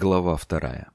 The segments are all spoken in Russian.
Глава вторая.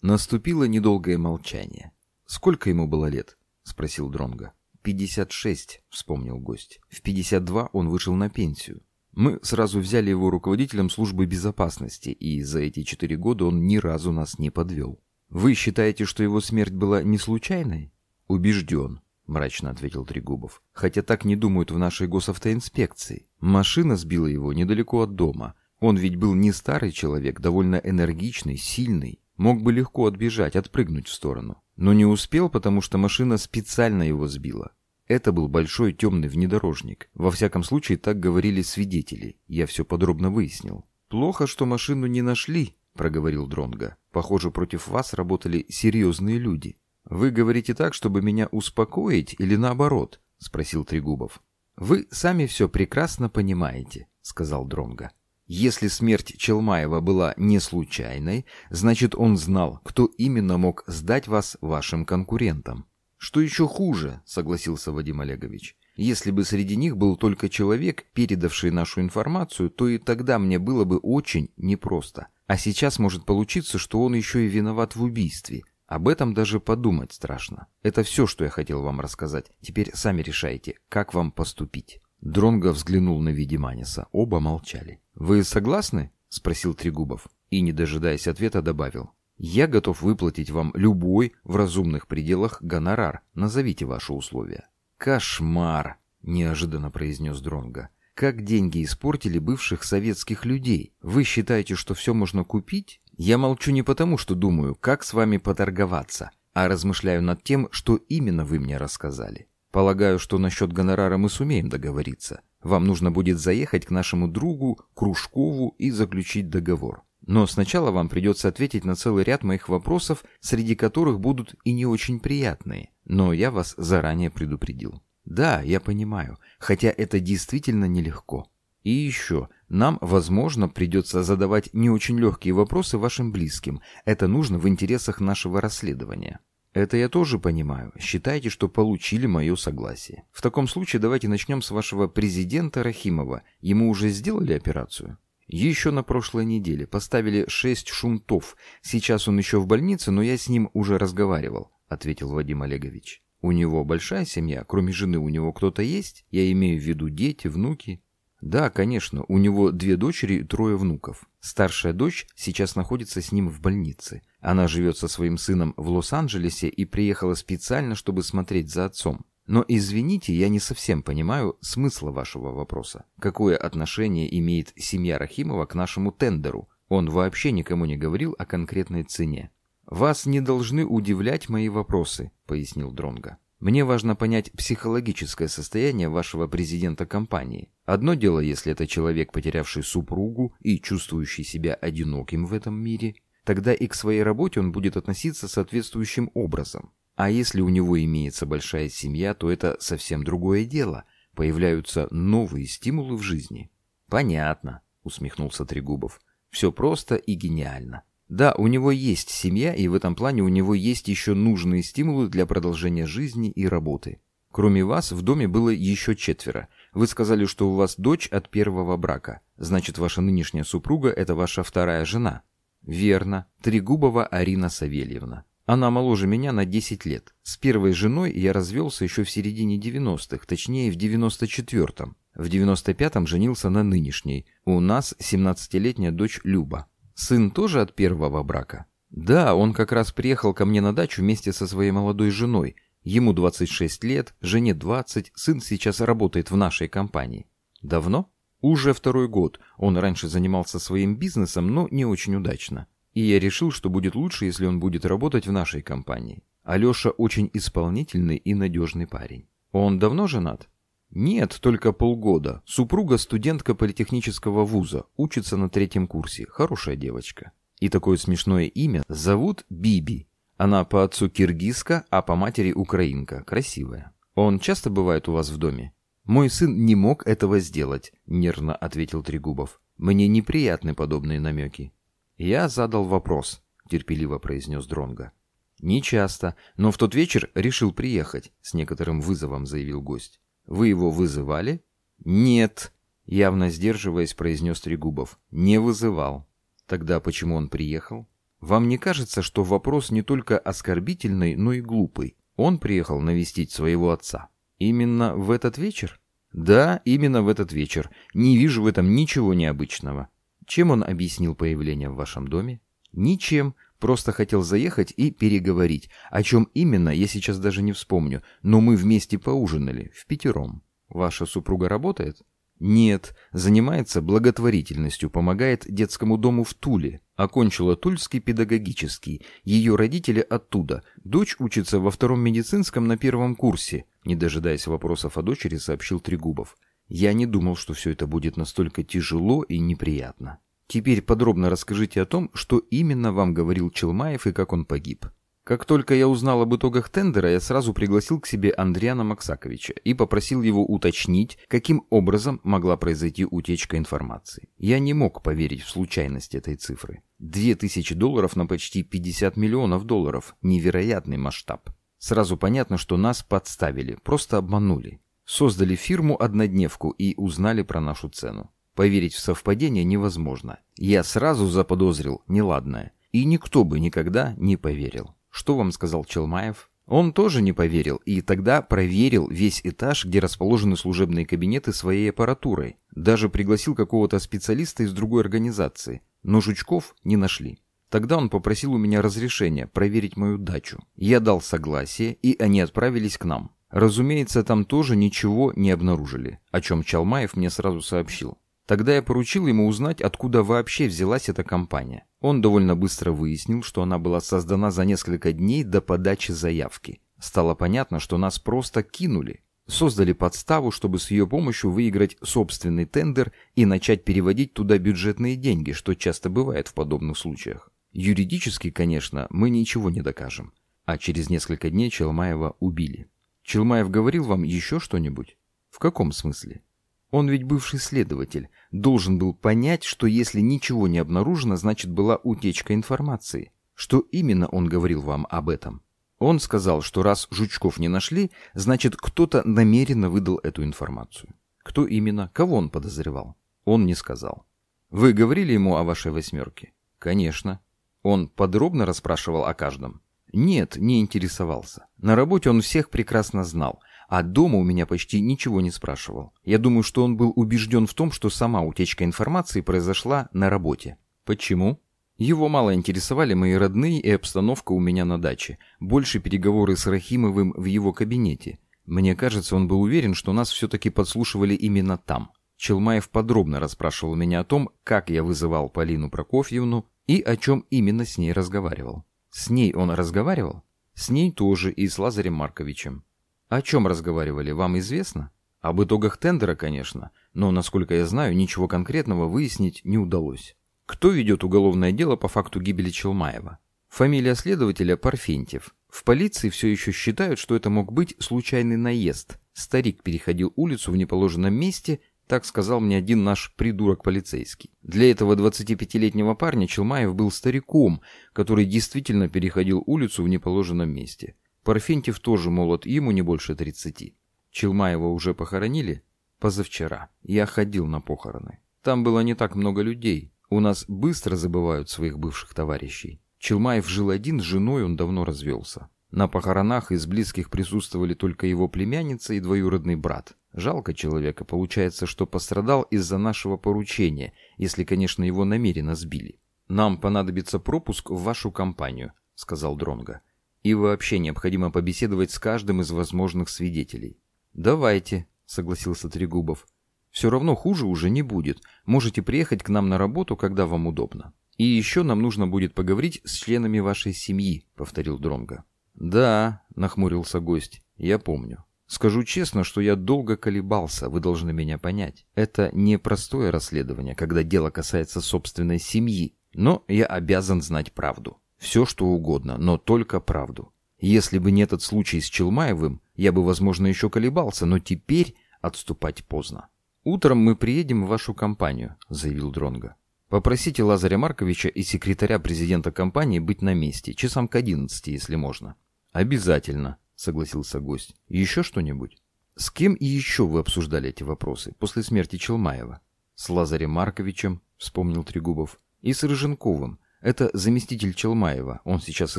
Наступило недолгое молчание. «Сколько ему было лет?» — спросил Дронга. «Пятьдесят шесть», — вспомнил гость. «В пятьдесят два он вышел на пенсию. Мы сразу взяли его руководителем службы безопасности, и за эти четыре года он ни разу нас не подвел. Вы считаете, что его смерть была не случайной?» «Убежден», — мрачно ответил Трегубов. «Хотя так не думают в нашей госавтоинспекции. Машина сбила его недалеко от дома. Он ведь был не старый человек, довольно энергичный, сильный. Мог бы легко отбежать, отпрыгнуть в сторону. Но не успел, потому что машина специально его сбила. Это был большой темный внедорожник. Во всяком случае, так говорили свидетели. Я все подробно выяснил. «Плохо, что машину не нашли», — проговорил Дронга. «Похоже, против вас работали серьезные люди». «Вы говорите так, чтобы меня успокоить или наоборот?» — спросил Трегубов. «Вы сами все прекрасно понимаете», — сказал Дронга. «Если смерть Челмаева была не случайной, значит, он знал, кто именно мог сдать вас вашим конкурентам». «Что еще хуже», — согласился Вадим Олегович. «Если бы среди них был только человек, передавший нашу информацию, то и тогда мне было бы очень непросто. А сейчас может получиться, что он еще и виноват в убийстве, об этом даже подумать страшно. Это все, что я хотел вам рассказать. Теперь сами решайте, как вам поступить. Дронго взглянул на Видиманиса. Оба молчали. «Вы согласны?» — спросил Трегубов. И, не дожидаясь ответа, добавил. «Я готов выплатить вам любой в разумных пределах гонорар. Назовите ваши условия». «Кошмар!» — неожиданно произнес Дронго. «Как деньги испортили бывших советских людей? Вы считаете, что все можно купить? Я молчу не потому, что думаю, как с вами поторговаться, а размышляю над тем, что именно вы мне рассказали. Полагаю, что насчет гонорара мы сумеем договориться. Вам нужно будет заехать к нашему другу Кружкову и заключить договор. Но сначала вам придется ответить на целый ряд моих вопросов, среди которых будут и не очень приятные. Но я вас заранее предупредил. Да, я понимаю, хотя это действительно нелегко. И еще, нам, возможно, придется задавать не очень легкие вопросы вашим близким. Это нужно в интересах нашего расследования. Это я тоже понимаю. Считайте, что получили мое согласие. В таком случае давайте начнем с вашего президента Рахимова. Ему уже сделали операцию? Еще на прошлой неделе поставили шесть шунтов. Сейчас он еще в больнице, но я с ним уже разговаривал, ответил Вадим Олегович. У него большая семья, кроме жены у него кто-то есть? Я имею в виду дети, внуки. Да, конечно, у него две дочери и трое внуков. Старшая дочь сейчас находится с ним в больнице. Она живет со своим сыном в Лос-Анджелесе и приехала специально, чтобы смотреть за отцом. Но извините, я не совсем понимаю смысла вашего вопроса. Какое отношение имеет семья Рахимова к нашему тендеру? Он вообще никому не говорил о конкретной цене. Вас не должны удивлять мои вопросы, пояснил Дронга. Мне важно понять психологическое состояние вашего президента компании. Одно дело, если это человек, потерявший супругу и чувствующий себя одиноким в этом мире, тогда и к своей работе он будет относиться соответствующим образом. А если у него имеется большая семья, то это совсем другое дело. Появляются новые стимулы в жизни. Понятно, усмехнулся Трегубов. Все просто и гениально. Да, у него есть семья, и в этом плане у него есть еще нужные стимулы для продолжения жизни и работы. Кроме вас, в доме было еще четверо. Вы сказали, что у вас дочь от первого брака. Значит, ваша нынешняя супруга – это ваша вторая жена. Верно. Трегубова Арина Савельевна. Она моложе меня на 10 лет. С первой женой я развелся еще в середине 90-х, точнее в 94-м. В 95-м женился на нынешней. У нас 17-летняя дочь Люба. Сын тоже от первого брака? Да, он как раз приехал ко мне на дачу вместе со своей молодой женой. Ему 26 лет, жене 20, сын сейчас работает в нашей компании. Давно? Уже второй год. Он раньше занимался своим бизнесом, но не очень удачно. И я решил, что будет лучше, если он будет работать в нашей компании. Алеша очень исполнительный и надежный парень. Он давно женат? Нет, только полгода. Супруга студентка политехнического вуза, учится на третьем курсе. Хорошая девочка. И такое смешное имя. Зовут Биби. Она по отцу киргизка, а по матери украинка. Красивая. Он часто бывает у вас в доме? Мой сын не мог этого сделать, нервно ответил Трегубов. Мне неприятны подобные намеки. Я задал вопрос, терпеливо произнес Дронга. Не часто, но в тот вечер решил приехать, с некоторым вызовом заявил гость. Вы его вызывали? Нет. Явно сдерживаясь, произнес Трегубов. «Не вызывал». «Тогда почему он приехал?» «Вам не кажется, что вопрос не только оскорбительный, но и глупый? Он приехал навестить своего отца. Именно в этот вечер?» «Да, именно в этот вечер. Не вижу в этом ничего необычного». «Чем он объяснил появление в вашем доме?» «Ничем. Просто хотел заехать и переговорить. О чем именно, я сейчас даже не вспомню. Но мы вместе поужинали, в пятером. Ваша супруга работает?» Нет, занимается благотворительностью, помогает детскому дому в Туле. Окончила Тульский педагогический. Ее родители оттуда. Дочь учится во втором медицинском на первом курсе. Не дожидаясь вопросов о дочери, сообщил Трегубов. Я не думал, что все это будет настолько тяжело и неприятно. Теперь подробно расскажите о том, что именно вам говорил Челмаев и как он погиб. Как только я узнал об итогах тендера, я сразу пригласил к себе Андриана Максаковича и попросил его уточнить, каким образом могла произойти утечка информации. Я не мог поверить в случайность этой цифры. 2000 долларов на почти 50 миллионов долларов. Невероятный масштаб. Сразу понятно, что нас подставили, просто обманули. Создали фирму-однодневку и узнали про нашу цену. Поверить в совпадение невозможно. Я сразу заподозрил неладное. И никто бы никогда не поверил. Что вам сказал Челмаев? Он тоже не поверил и тогда проверил весь этаж, где расположены служебные кабинеты своей аппаратурой. Даже пригласил какого-то специалиста из другой организации. Но жучков не нашли. Тогда он попросил у меня разрешения проверить мою дачу. Я дал согласие, и они отправились к нам. Разумеется, там тоже ничего не обнаружили, о чем Чалмаев мне сразу сообщил. Тогда я поручил ему узнать, откуда вообще взялась эта компания. Он довольно быстро выяснил, что она была создана за несколько дней до подачи заявки. Стало понятно, что нас просто кинули. Создали подставу, чтобы с ее помощью выиграть собственный тендер и начать переводить туда бюджетные деньги, что часто бывает в подобных случаях. Юридически, конечно, мы ничего не докажем. А через несколько дней Челмаева убили. Челмаев говорил вам еще что-нибудь? В каком смысле? Он ведь бывший следователь, должен был понять, что если ничего не обнаружено, значит была утечка информации. Что именно он говорил вам об этом? Он сказал, что раз жучков не нашли, значит кто-то намеренно выдал эту информацию. Кто именно? Кого он подозревал? Он не сказал. Вы говорили ему о вашей восьмерке? Конечно. Он подробно расспрашивал о каждом? Нет, не интересовался. На работе он всех прекрасно знал – а дома у меня почти ничего не спрашивал. Я думаю, что он был убежден в том, что сама утечка информации произошла на работе. Почему? Его мало интересовали мои родные и обстановка у меня на даче. Больше переговоры с Рахимовым в его кабинете. Мне кажется, он был уверен, что нас все-таки подслушивали именно там. Челмаев подробно расспрашивал меня о том, как я вызывал Полину Прокофьевну и о чем именно с ней разговаривал. С ней он разговаривал? С ней тоже и с Лазарем Марковичем. О чем разговаривали, вам известно? Об итогах тендера, конечно, но, насколько я знаю, ничего конкретного выяснить не удалось. Кто ведет уголовное дело по факту гибели Челмаева? Фамилия следователя Парфентьев. В полиции все еще считают, что это мог быть случайный наезд. Старик переходил улицу в неположенном месте, так сказал мне один наш придурок полицейский. Для этого 25-летнего парня Челмаев был стариком, который действительно переходил улицу в неположенном месте. Парфентьев тоже молод, ему не больше тридцати. Челмаева уже похоронили? Позавчера. Я ходил на похороны. Там было не так много людей. У нас быстро забывают своих бывших товарищей. Челмаев жил один, с женой он давно развелся. На похоронах из близких присутствовали только его племянница и двоюродный брат. Жалко человека, получается, что пострадал из-за нашего поручения, если, конечно, его намеренно сбили. «Нам понадобится пропуск в вашу компанию», — сказал Дронга. И вообще необходимо побеседовать с каждым из возможных свидетелей. «Давайте», — согласился Трегубов. «Все равно хуже уже не будет. Можете приехать к нам на работу, когда вам удобно. И еще нам нужно будет поговорить с членами вашей семьи», — повторил Дронга. «Да», — нахмурился гость, — «я помню. Скажу честно, что я долго колебался, вы должны меня понять. Это не простое расследование, когда дело касается собственной семьи, но я обязан знать правду. Все, что угодно, но только правду. Если бы не этот случай с Челмаевым, я бы, возможно, еще колебался, но теперь отступать поздно. «Утром мы приедем в вашу компанию», — заявил Дронга. «Попросите Лазаря Марковича и секретаря президента компании быть на месте, часам к одиннадцати, если можно». «Обязательно», — согласился гость. «Еще что-нибудь?» С кем и еще вы обсуждали эти вопросы после смерти Челмаева? С Лазарем Марковичем, вспомнил Трегубов, и с Рыженковым. Это заместитель Челмаева, он сейчас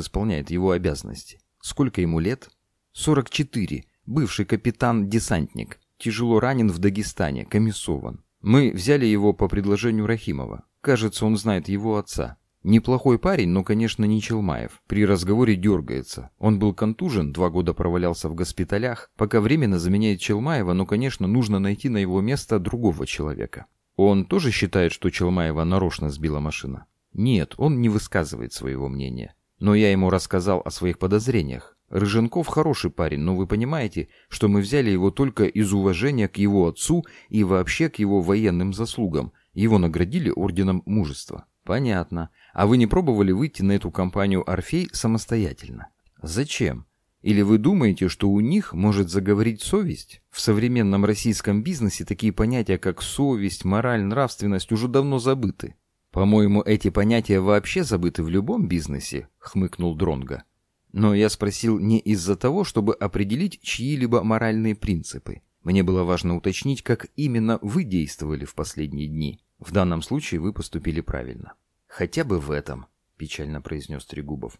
исполняет его обязанности. Сколько ему лет? 44. Бывший капитан-десантник. Тяжело ранен в Дагестане, комиссован. Мы взяли его по предложению Рахимова. Кажется, он знает его отца. Неплохой парень, но, конечно, не Челмаев. При разговоре дергается. Он был контужен, два года провалялся в госпиталях. Пока временно заменяет Челмаева, но, конечно, нужно найти на его место другого человека. Он тоже считает, что Челмаева нарочно сбила машина? Нет, он не высказывает своего мнения. Но я ему рассказал о своих подозрениях. Рыженков хороший парень, но вы понимаете, что мы взяли его только из уважения к его отцу и вообще к его военным заслугам. Его наградили орденом мужества. Понятно. А вы не пробовали выйти на эту компанию «Орфей» самостоятельно? Зачем? Или вы думаете, что у них может заговорить совесть? В современном российском бизнесе такие понятия, как совесть, мораль, нравственность уже давно забыты. По-моему, эти понятия вообще забыты в любом бизнесе, хмыкнул Дронга. Но я спросил не из-за того, чтобы определить чьи-либо моральные принципы. Мне было важно уточнить, как именно вы действовали в последние дни. В данном случае вы поступили правильно. Хотя бы в этом, печально произнес Трегубов.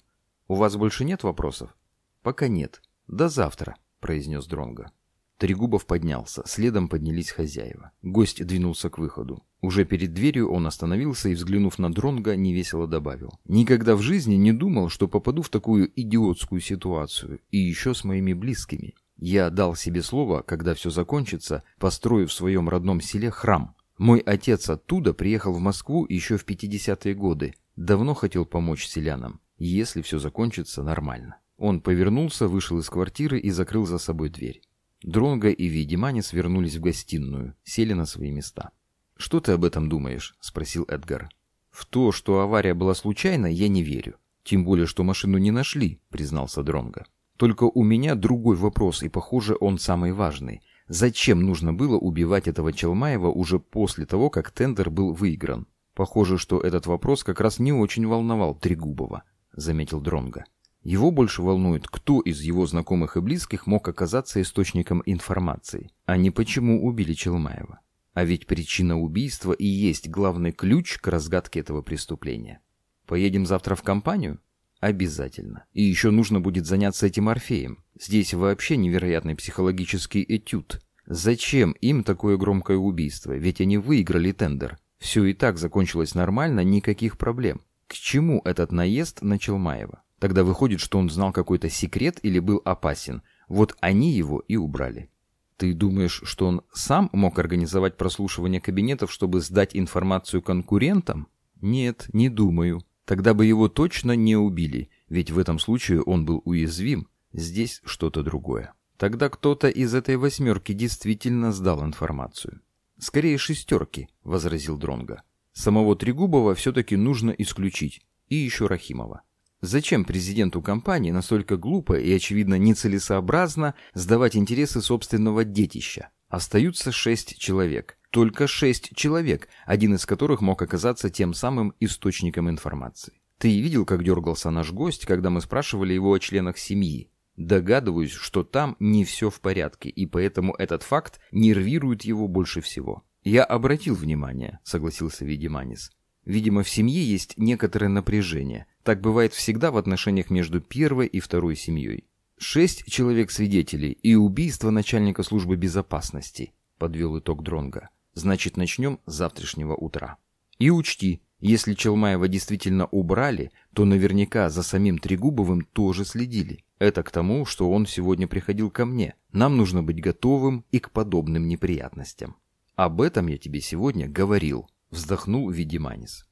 У вас больше нет вопросов? Пока нет. До завтра, произнес Дронга. Трегубов поднялся, следом поднялись хозяева. Гость двинулся к выходу. Уже перед дверью он остановился и, взглянув на Дронга, невесело добавил. «Никогда в жизни не думал, что попаду в такую идиотскую ситуацию, и еще с моими близкими. Я дал себе слово, когда все закончится, построю в своем родном селе храм. Мой отец оттуда приехал в Москву еще в 50-е годы. Давно хотел помочь селянам, если все закончится нормально. Он повернулся, вышел из квартиры и закрыл за собой дверь. Дронго и Видиманис вернулись в гостиную, сели на свои места. «Что ты об этом думаешь?» – спросил Эдгар. «В то, что авария была случайна, я не верю. Тем более, что машину не нашли», – признался Дронго. «Только у меня другой вопрос, и, похоже, он самый важный. Зачем нужно было убивать этого Челмаева уже после того, как тендер был выигран? Похоже, что этот вопрос как раз не очень волновал Трегубова, заметил Дронга. Его больше волнует, кто из его знакомых и близких мог оказаться источником информации, а не почему убили Челмаева. А ведь причина убийства и есть главный ключ к разгадке этого преступления. Поедем завтра в компанию? Обязательно. И еще нужно будет заняться этим Орфеем. Здесь вообще невероятный психологический этюд. Зачем им такое громкое убийство? Ведь они выиграли тендер. Все и так закончилось нормально, никаких проблем. К чему этот наезд на Челмаева? Тогда выходит, что он знал какой-то секрет или был опасен. Вот они его и убрали. Ты думаешь, что он сам мог организовать прослушивание кабинетов, чтобы сдать информацию конкурентам? Нет, не думаю. Тогда бы его точно не убили, ведь в этом случае он был уязвим. Здесь что-то другое. Тогда кто-то из этой восьмерки действительно сдал информацию. «Скорее шестерки», — возразил Дронга. «Самого Трегубова все-таки нужно исключить. И еще Рахимова. Зачем президенту компании настолько глупо и, очевидно, нецелесообразно сдавать интересы собственного детища? Остаются шесть человек. Только шесть человек, один из которых мог оказаться тем самым источником информации. Ты видел, как дергался наш гость, когда мы спрашивали его о членах семьи? Догадываюсь, что там не все в порядке, и поэтому этот факт нервирует его больше всего. Я обратил внимание, согласился Видиманис. Видимо, в семье есть некоторое напряжение. Так бывает всегда в отношениях между первой и второй семьей. Шесть человек-свидетелей и убийство начальника службы безопасности, подвел итог Дронга. Значит, начнем с завтрашнего утра. И учти, если Челмаева действительно убрали, то наверняка за самим Трегубовым тоже следили. Это к тому, что он сегодня приходил ко мне. Нам нужно быть готовым и к подобным неприятностям. Об этом я тебе сегодня говорил, вздохнул Видиманис.